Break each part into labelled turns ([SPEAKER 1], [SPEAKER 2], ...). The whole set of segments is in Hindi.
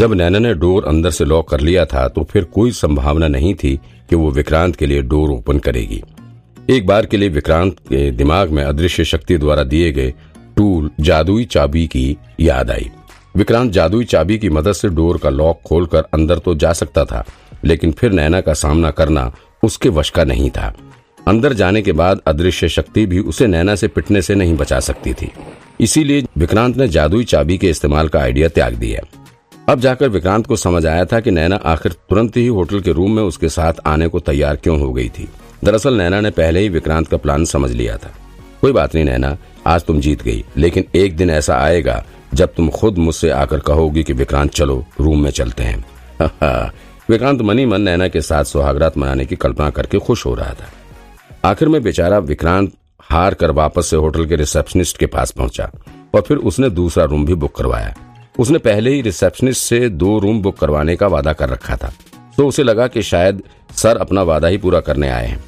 [SPEAKER 1] जब नैना ने डोर अंदर से लॉक कर लिया था तो फिर कोई संभावना नहीं थी कि वो विक्रांत के लिए डोर ओपन करेगी। एक बार के लिए विक्रांत के दिमाग में अदृश्य शक्ति द्वारा दिए गए टूल जादुई चाबी की याद आई। विक्रांत जादुई चाबी की मदद से डोर का लॉक खोलकर अंदर तो जा सकता था, लेकिन फिर नैना का सामना करना उसके वश का नहीं था। अंदर जाने के बाद अदृश्य शक्ति भी उसे नैना से पिटने से नहीं बचा सकती थी। इसीलिए विक्रांत ने जादुई चाबी के इस्तेमाल का आइडिया त्याग दिया। अब जाकर विक्रांत को समझ आया था कि नैना आखिर तुरंत ही होटल के रूम में उसके साथ आने को तैयार क्यों हो गई थी। दरअसल नैना ने पहले ही विक्रांत का प्लान समझ लिया था। कोई बात नहीं नैना, आज तुम जीत गई, लेकिन एक दिन ऐसा आएगा जब तुम खुद मुझसे आकर कहोगी कि विक्रांत चलो, रूम में चलते हैं। विक्रांत मनी मन नैना के साथ सुहागरात मनाने की कल्पना करके खुश हो रहा था। आखिर में बेचारा विक्रांत हार कर वापस से होटल के रिसेप्शनिस्ट के पास पहुँचा और फिर उसने दूसरा रूम भी बुक करवाया। उसने पहले ही रिसेप्शनिस्ट से दो रूम बुक करवाने का वादा कर रखा था। तो उसे लगा कि शायद सर अपना वादा ही पूरा करने आए हैं।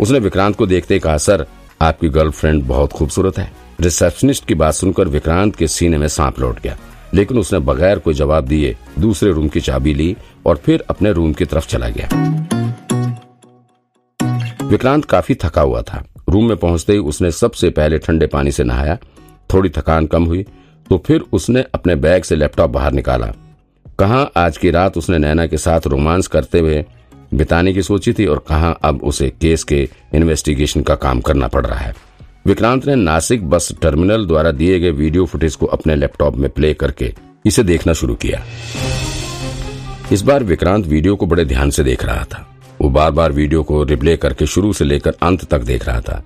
[SPEAKER 1] उसने विक्रांत को देखते कहा, सर, आपकी गर्लफ्रेंड बहुत खूबसूरत है। रिसेप्शनिस्ट की बात सुनकर विक्रांत के सीने में सांप लौट गया। लेकिन उसने बगैर कोई जवाब दिए दूसरे रूम की चाबी ली और फिर अपने रूम की तरफ़ चला गया। विक्रांत काफ़ी थका हुआ था। रूम में पहुँचते ही उसने सबसे पहले ठंडे पानी से नहाया। थोड़ी थकान कम हुई तो फिर उसने अपने बैग से लैपटॉप बाहर निकाला। कहा आज की रात उसने नैना के साथ रोमांस करते हुए बिताने की सोची थी और कहा अब उसे केस के इन्वेस्टिगेशन का काम करना पड़ रहा है? विक्रांत ने नासिक बस टर्मिनल द्वारा दिए गए वीडियो फुटेज को अपने लैपटॉप में प्ले करके इसे देखना शुरू किया। इस बार विक्रांत वीडियो को बड़े ध्यान से देख रहा था। वो बार बार वीडियो को रिप्ले करके शुरू से लेकर अंत तक देख रहा था।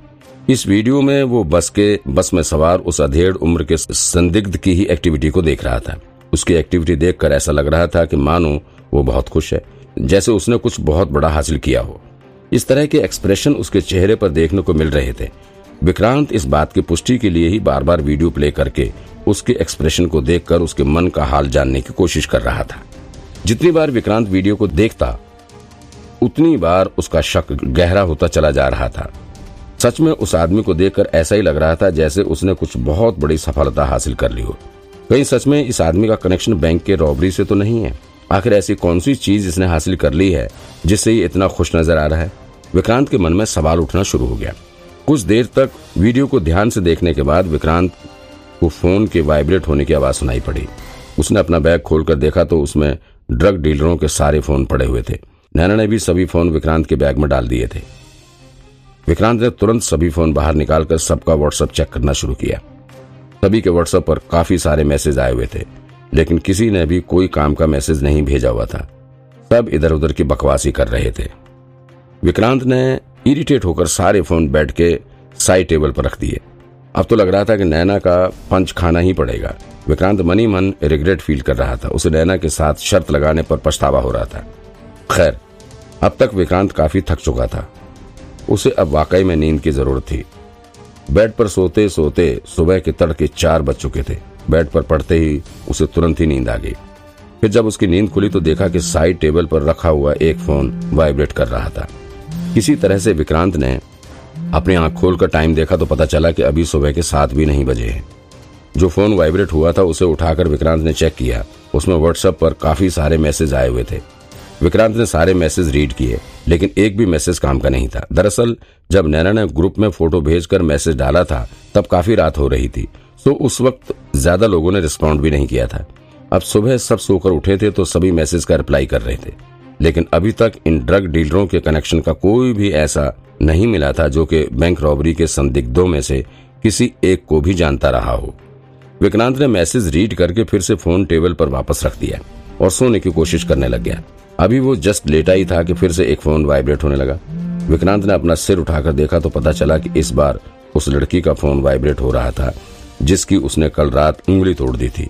[SPEAKER 1] इस वीडियो में वो बस के, बस में सवार उस अधेड़ उम्र के संदिग्ध की ही एक्टिविटी को देख रहा था। उसकी एक्टिविटी देखकर ऐसा लग रहा था कि मानो वो बहुत खुश है, जैसे उसने कुछ बहुत बड़ा हासिल किया हो। इस तरह के एक्सप्रेशन उसके चेहरे पर देखने को मिल रहे थे। विक्रांत इस बात की पुष्टि के लिए ही बार बार वीडियो प्ले करके उसके एक्सप्रेशन को देखकर उसके मन का हाल जानने की कोशिश कर रहा था। जितनी बार विक्रांत वीडियो को देखता, उतनी बार उसका शक गहरा होता चला जा रहा था। सच में उस आदमी को देखकर ऐसा ही लग रहा था जैसे उसने कुछ बहुत बड़ी सफलता हासिल कर ली हो। कहीं सच में इस आदमी का कनेक्शन बैंक के रॉबरी से तो नहीं है? आखिर ऐसी कौन सी चीज़ इसने हासिल कर ली है जिससे ये इतना खुश नज़र आ रहा है? विक्रांत के मन में सवाल उठना शुरू हो गया। कुछ देर तक वीडियो को ध्यान से देखने के बाद विक्रांत को फ़ोन के वाइब्रेट होने की आवाज़ सुनाई पड़ी। उसने अपना बैग खोलकर देखा तो उसमें ड्रग डीलरों के सारे फ़ोन पड़े हुए थे। नैना ने भी सभी फ़ोन विक्रांत के बैग में डाल दिए थे। विक्रांत ने तुरंत सभी फ़ोन बाहर निकालकर सबका व्हाट्सएप चेक करना शुरू किया। सभी के व्हाट्सएप पर काफ़ी सारे मैसेज आए हुए थे, लेकिन किसी ने भी कोई काम का मैसेज नहीं भेजा हुआ था। सब इधर उधर की बकवासी कर रहे थे। विक्रांत ने इरिटेट होकर सारे फ़ोन बैठ के साइड टेबल पर रख दिए। अब तो लग रहा था कि नैना का पंच खाना ही पड़ेगा। विक्रांत मनी मन रिग्रेट फील कर रहा था। उसे नैना के साथ शर्त लगाने पर पछतावा हो रहा था। खैर, अब तक विक्रांत काफ़ी थक चुका था। उसे अब वाकई में नींद की ज़रूरत थी। बेड पर सोते सोते सुबह के तड़के चार बज चुके थे। बेड पर पड़ते ही उसे तुरंत ही नींद आ गई। फिर जब उसकी नींद खुली तो देखा कि साइड टेबल पर रखा हुआ एक फ़ोन वाइब्रेट कर रहा था। किसी तरह से विक्रांत ने अपनी आँख खोलकर टाइम देखा तो पता चला कि अभी सुबह के सात भी नहीं बजे हैं। जो फ़ोन वाइब्रेट हुआ था उसे उठाकर विक्रांत ने चेक किया। उसमें व्हाट्सएप पर काफ़ी सारे मैसेज आए हुए थे। विक्रांत ने सारे मैसेज रीड किए, लेकिन एक भी मैसेज काम का नहीं था। दरअसल, जब नैना ने ग्रुप में फ़ोटो भेजकर मैसेज डाला था, तब काफ़ी रात हो रही थी तो उस वक्त ज़्यादा लोगों ने रिस्पॉन्ड भी नहीं किया था। अब सुबह सब सोकर उठे थे तो सभी मैसेज का रिप्लाई कर रहे थे। लेकिन अभी तक इन ड्रग डीलरों के कनेक्शन का कोई भी ऐसा नहीं मिला था, जो कि बैंक रॉबरी के संदिग्धों में से किसी एक को भी जानता रहा हो। विक्रांत ने मैसेज रीड करके फिर से फ़ोन टेबल पर वापस रख दिया और सोने की कोशिश करने लग गया। अभी वो जस्ट लेटा ही था कि फिर से एक फ़ोन वाइब्रेट होने लगा। विक्रांत ने अपना सिर उठाकर देखा तो पता चला कि इस बार उस लड़की का फ़ोन वाइब्रेट हो रहा था, जिसकी उसने कल रात उंगली तोड़ दी थी।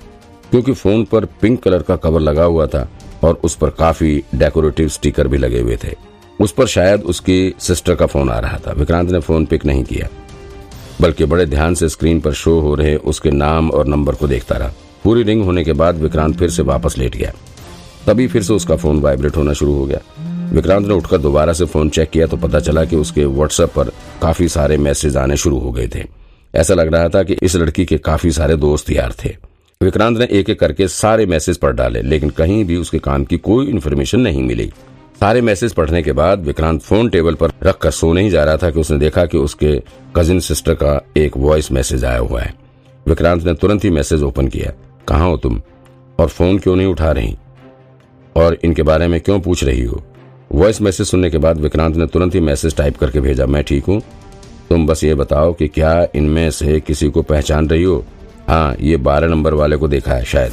[SPEAKER 1] क्योंकि फ़ोन पर पिंक कलर का कवर लगा हुआ था और उस पर काफ़ी डेकोरेटिव स्टिकर भी लगे हुए थे। उस पर शायद उसकी सिस्टर का फ़ोन आ रहा था। विक्रांत ने फ़ोन पिक नहीं किया, बल्कि बड़े ध्यान से स्क्रीन पर शो हो रहे उसके नाम और नंबर को देखता रहा। पूरी रिंग होने के बाद विक्रांत फिर से वापस लेट गया। तभी फिर से उसका फ़ोन वाइब्रेट होना शुरू हो गया। विक्रांत ने उठकर दोबारा से फ़ोन चेक किया तो पता चला कि उसके व्हाट्सएप पर काफ़ी सारे मैसेज आने शुरू हो गए थे। ऐसा लग रहा था कि इस लड़की के काफ़ी सारे दोस्त यार थे। विक्रांत ने एक एक करके सारे मैसेज पढ़ डाले, लेकिन कहीं भी उसके काम की कोई इन्फॉर्मेशन नहीं मिली। सारे मैसेज पढ़ने के बाद विक्रांत फ़ोन टेबल पर रखकर सो नहीं जा रहा था कि उसने देखा कि उसके कजिन सिस्टर का एक वॉइस मैसेज आया हुआ है। विक्रांत ने तुरंत ही मैसेज ओपन किया, कहाँ हो तुम? और फ़ोन क्यों नहीं उठा रही? और इनके बारे में क्यों पूछ रही हो? वॉइस मैसेज सुनने के बाद विक्रांत ने तुरंत ही मैसेज टाइप करके भेजा, मैं ठीक हूँ। तुम बस ये बताओ कि क्या इनमें से किसी को पहचान रही हो? हाँ ये बारह नंबर वाले को देखा है, शायद।